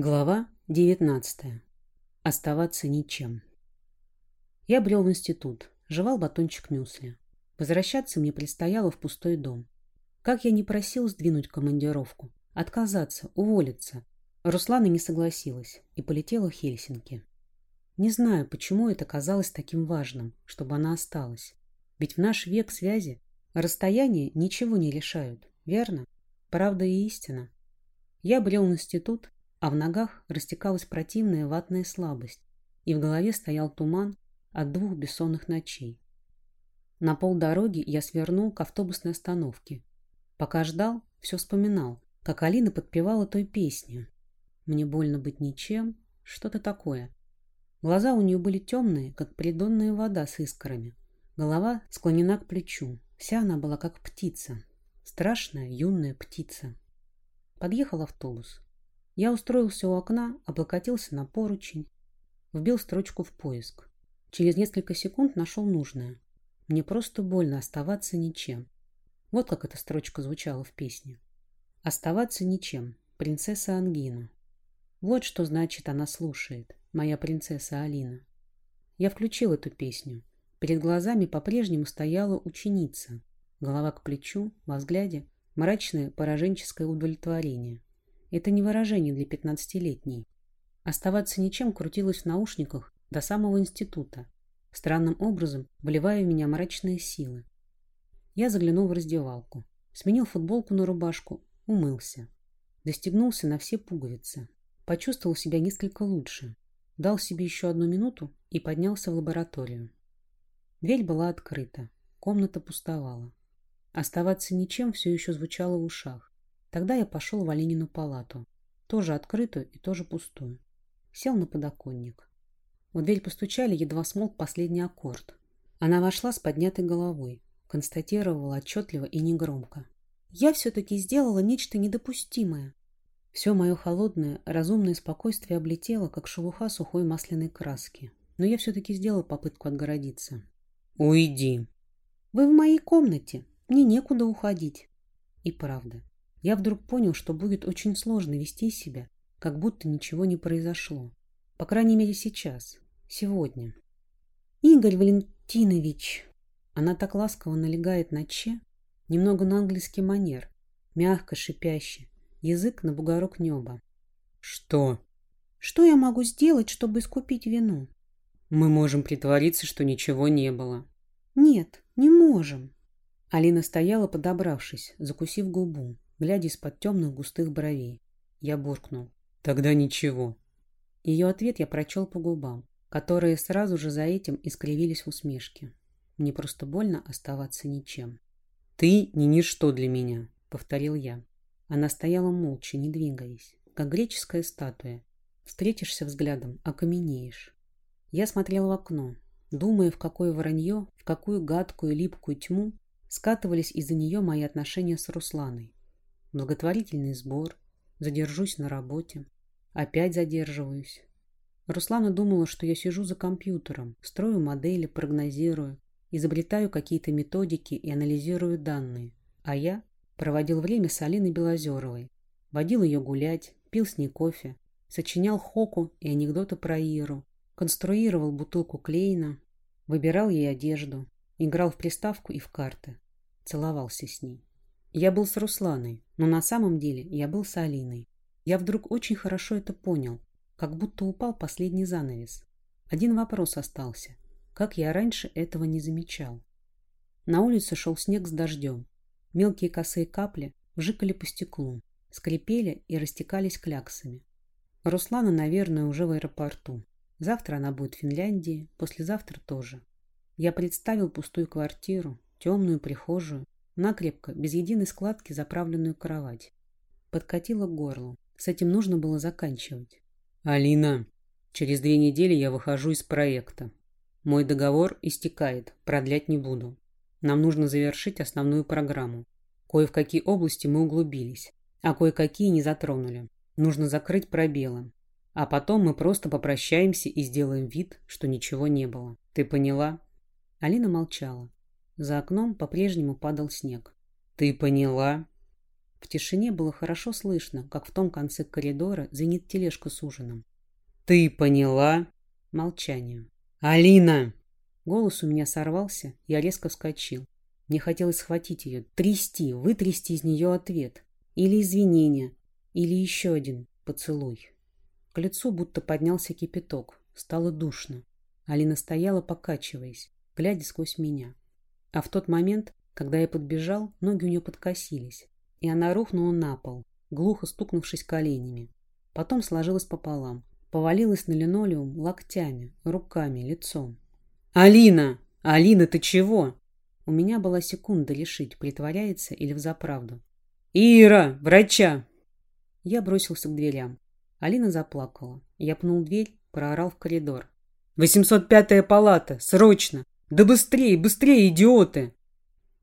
Глава 19. Оставаться ничем. Я брел в институт, жевал батончик мюсли. Возвращаться мне предстояло в пустой дом. Как я не просил сдвинуть командировку, отказаться, уволиться. Руслана не согласилась и полетела в Хельсинки. Не знаю, почему это казалось таким важным, чтобы она осталась. Ведь в наш век связи расстояния ничего не решают, верно? Правда и истина. Я брел в институт, а в ногах растекалась противная ватная слабость, и в голове стоял туман от двух бессонных ночей. На полдороги я свернул к автобусной остановке. Пока ждал, все вспоминал, как Алина подпевала той песню. «Мне больно быть ничем», что-то такое. Глаза у нее были темные, как придонная вода с искрами. Голова склонена к плечу. Вся она была как птица. Страшная юная птица. Подъехал автобус. Я устроился у окна, облокотился на поручень, вбил строчку в поиск. Через несколько секунд нашел нужное. Мне просто больно оставаться ничем. Вот как эта строчка звучала в песне. Оставаться ничем. Принцесса Ангина. Вот что значит она слушает, моя принцесса Алина. Я включил эту песню. Перед глазами по-прежнему стояла ученица. Голова к плечу, во взгляде мрачное пораженческое удовлетворение. Это не выражение для пятнадцатилетней. Оставаться ничем крутилось в наушниках до самого института, странным образом вливая в меня мрачные силы. Я заглянул в раздевалку, сменил футболку на рубашку, умылся. Достегнулся на все пуговицы. Почувствовал себя несколько лучше. Дал себе еще одну минуту и поднялся в лабораторию. Дверь была открыта. Комната пустовала. Оставаться ничем все еще звучало в ушах. Тогда я пошел в Оленину палату, тоже открытую и тоже пустую. Сел на подоконник. В дверь постучали, едва смолк последний аккорд. Она вошла с поднятой головой, констатировала отчетливо и негромко. «Я все-таки сделала нечто недопустимое». Все мое холодное, разумное спокойствие облетело, как шелуха сухой масляной краски. Но я все-таки сделала попытку отгородиться. «Уйди!» «Вы в моей комнате. Мне некуда уходить». И правда, я вдруг понял, что будет очень сложно вести себя, как будто ничего не произошло. По крайней мере, сейчас, сегодня. Игорь Валентинович. Она так ласково налегает на «че», немного на английский манер, мягко, шипяще, язык на бугорок неба. Что? Что я могу сделать, чтобы искупить вину? Мы можем притвориться, что ничего не было. Нет, не можем. Алина стояла, подобравшись, закусив губу глядя из-под темных густых бровей. Я буркнул. «Тогда ничего». Ее ответ я прочел по губам, которые сразу же за этим искривились в усмешке. Мне просто больно оставаться ничем. «Ты не ничто для меня», — повторил я. Она стояла молча, не двигаясь, как греческая статуя. Встретишься взглядом, окаменеешь. Я смотрел в окно, думая, в какое вранье, в какую гадкую липкую тьму скатывались из-за нее мои отношения с Русланой благотворительный сбор, задержусь на работе. Опять задерживаюсь. Руслана думала, что я сижу за компьютером, строю модели, прогнозирую, изобретаю какие-то методики и анализирую данные. А я проводил время с Алиной Белозеровой. Водил ее гулять, пил с ней кофе, сочинял хоку и анекдоты про Иру, конструировал бутылку Клейна, выбирал ей одежду, играл в приставку и в карты, целовался с ней. Я был с Русланой, но на самом деле я был с Алиной. Я вдруг очень хорошо это понял, как будто упал последний занавес. Один вопрос остался. Как я раньше этого не замечал? На улице шел снег с дождем. Мелкие косые капли вжикали по стеклу, скрипели и растекались кляксами. Руслана, наверное, уже в аэропорту. Завтра она будет в Финляндии, послезавтра тоже. Я представил пустую квартиру, темную прихожую, накрепко, без единой складки, заправленную кровать. Подкатила к горлу. С этим нужно было заканчивать. «Алина, через две недели я выхожу из проекта. Мой договор истекает, продлять не буду. Нам нужно завершить основную программу. Кое в какие области мы углубились, а кое-какие не затронули. Нужно закрыть пробелы. А потом мы просто попрощаемся и сделаем вид, что ничего не было. Ты поняла?» Алина молчала. За окном по-прежнему падал снег. «Ты поняла?» В тишине было хорошо слышно, как в том конце коридора звенит тележка с ужином. «Ты поняла?» Молчание. «Алина!» Голос у меня сорвался, я резко вскочил. Мне хотелось схватить ее, трясти, вытрясти из нее ответ. Или извинения, или еще один поцелуй. К лицу будто поднялся кипяток. Стало душно. Алина стояла, покачиваясь, глядя сквозь меня. А в тот момент, когда я подбежал, ноги у нее подкосились, и она рухнула на пол, глухо стукнувшись коленями. Потом сложилась пополам, повалилась на линолеум локтями, руками, лицом. «Алина! Алина, ты чего?» У меня была секунда решить, притворяется или взаправду. «Ира! Врача!» Я бросился к дверям. Алина заплакала. Я пнул дверь, проорал в коридор. «805-я палата! Срочно! Да быстрее, быстрее, идиоты!»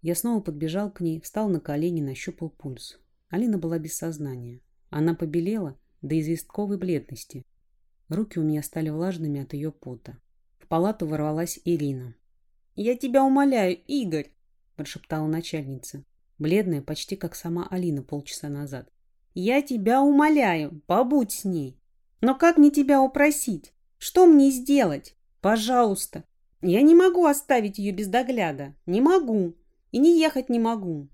Я снова подбежал к ней, встал на колени, нащупал пульс. Алина была без сознания. Она побелела до известковой бледности. Руки у меня стали влажными от ее пота. В палату ворвалась Ирина. «Я тебя умоляю, Игорь!» – прошептала начальница, бледная, почти как сама Алина полчаса назад. «Я тебя умоляю, побудь с ней. Но как мне тебя упросить? Что мне сделать? Пожалуйста. Я не могу оставить ее без догляда. Не могу. И не ехать не могу».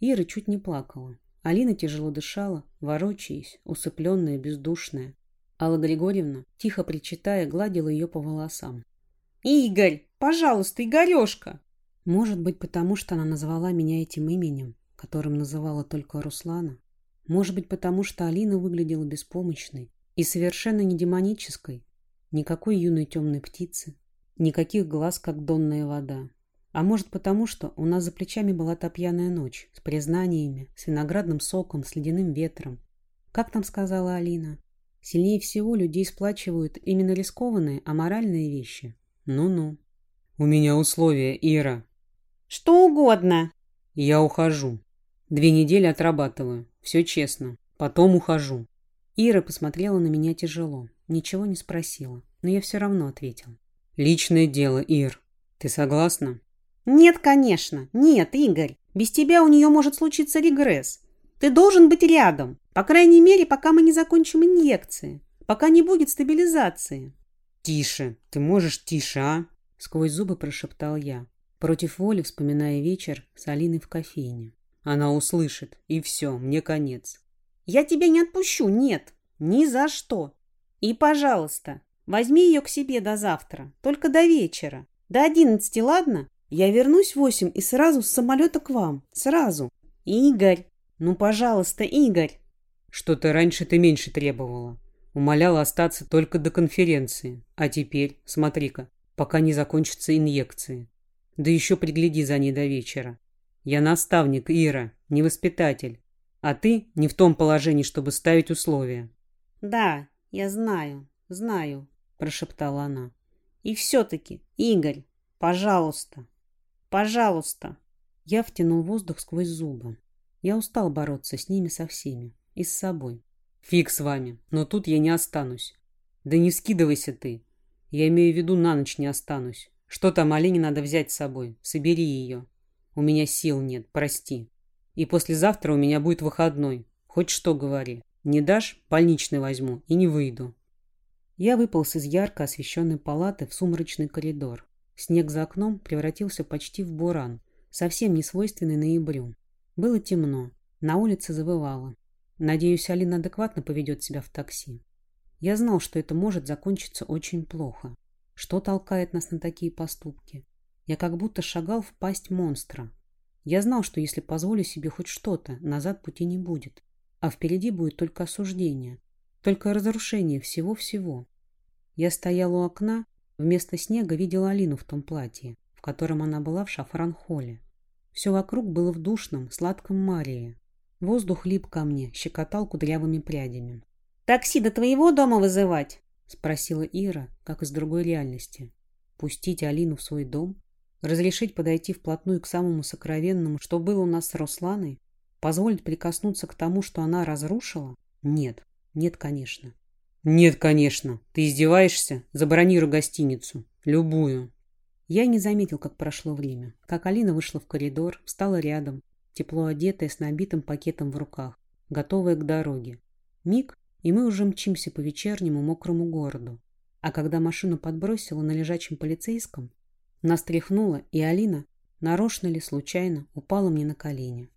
Ира чуть не плакала. Алина тяжело дышала, ворочаясь, усыпленная, бездушная. Алла Григорьевна, тихо причитая, гладила ее по волосам. «Игорь! Пожалуйста, Игорешка!» Может быть, потому что она назвала меня этим именем, которым называла только Руслана. Может быть, потому что Алина выглядела беспомощной и совершенно не демонической. Никакой юной темной птицы, никаких глаз, как донная вода. А может, потому что у нас за плечами была та пьяная ночь с признаниями, с виноградным соком, с ледяным ветром. Как там сказала Алина? Сильнее всего людей сплачивают именно рискованные, аморальные вещи. Ну-ну. У меня условия, Ира. Что угодно. Я ухожу. Две недели отрабатываю. Все честно. Потом ухожу. Ира посмотрела на меня тяжело. Ничего не спросила. Но я все равно ответил. Личное дело, Ир. Ты согласна? Нет, конечно. Нет, Игорь. Без тебя у нее может случиться регресс. Ты должен быть рядом. По крайней мере, пока мы не закончим инъекции. Пока не будет стабилизации. Тише. Ты можешь тише, а? Сквозь зубы прошептал я, против воли вспоминая вечер с Алиной в кофейне. Она услышит, и все, мне конец. Я тебя не отпущу, нет, ни за что. И, пожалуйста, возьми ее к себе до завтра, только до вечера. До одиннадцати, ладно? Я вернусь в восемь и сразу с самолета к вам. Сразу. Игорь, ну, пожалуйста, Игорь. Что-то раньше ты меньше требовала. Умоляла остаться только до конференции. А теперь, смотри-ка, пока не закончатся инъекции. Да еще пригляди за ней до вечера. Я наставник, Ира, не воспитатель. А ты не в том положении, чтобы ставить условия. Да, я знаю, знаю, прошептала она. И все-таки, Игорь, пожалуйста, пожалуйста. Я втянул воздух сквозь зубы. Я устал бороться с ними со всеми. И с собой. Фиг с вами, но тут я не останусь. Да не скидывайся ты. Я имею в виду, на ночь не останусь. Что там Алине надо взять с собой? Собери ее. У меня сил нет, прости. И послезавтра у меня будет выходной. Хоть что говори. Не дашь, больничный возьму и не выйду. Я выполз из ярко освещенной палаты в сумрачный коридор. Снег за окном превратился почти в буран, совсем не свойственный ноябрю. Было темно, на улице завывало. Надеюсь, Алина адекватно поведет себя в такси. Я знал, что это может закончиться очень плохо. Что толкает нас на такие поступки? Я как будто шагал в пасть монстра. Я знал, что если позволю себе хоть что-то, назад пути не будет. А впереди будет только осуждение. Только разрушение всего-всего. Я стоял у окна, вместо снега видел Алину в том платье, в котором она была в шафран-холле. Все вокруг было в душном, сладком марии. Воздух лип ко мне, щекотал кудрявыми прядями. «Такси до твоего дома вызывать?» — спросила Ира, как из другой реальности. «Пустить Алину в свой дом? Разрешить подойти вплотную к самому сокровенному, что было у нас с Русланой? Позволить прикоснуться к тому, что она разрушила? Нет, нет, конечно». «Нет, конечно. Ты издеваешься? Забронируй гостиницу. Любую». Я не заметил, как прошло время. Как Алина вышла в коридор, встала рядом, тепло одетая, с набитым пакетом в руках, готовая к дороге. Миг, и мы уже мчимся по вечернему мокрому городу. А когда машину подбросила на лежачем полицейском, нас тряхнуло, и Алина, нарочно ли, случайно, упала мне на колени.